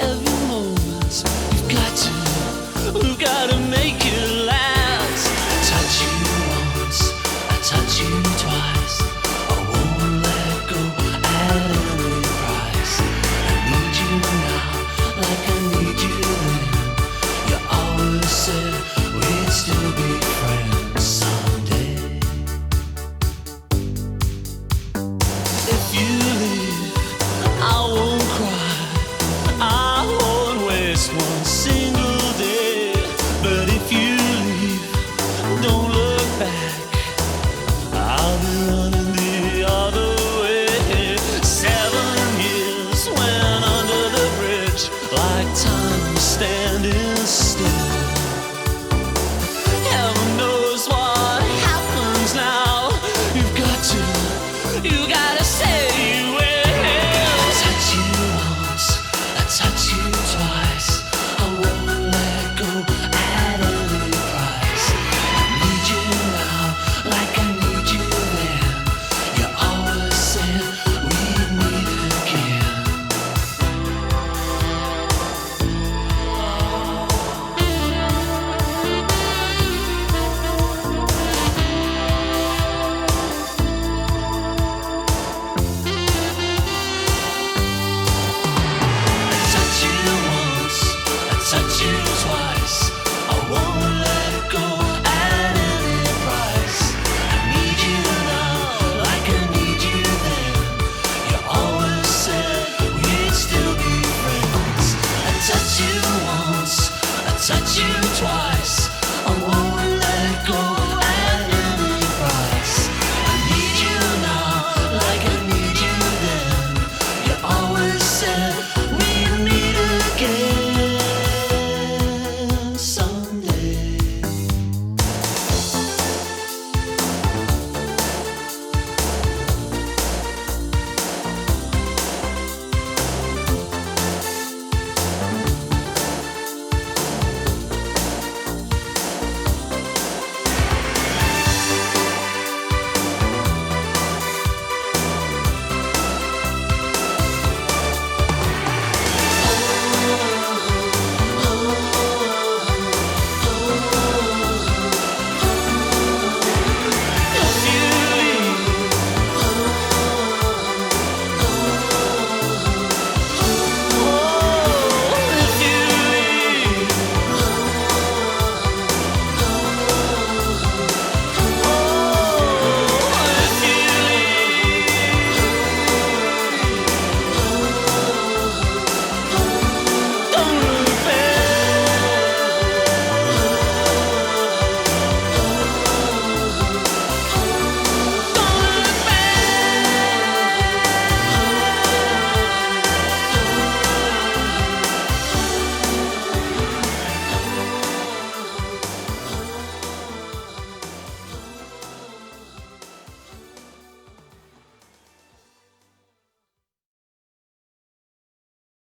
every you twice. I won't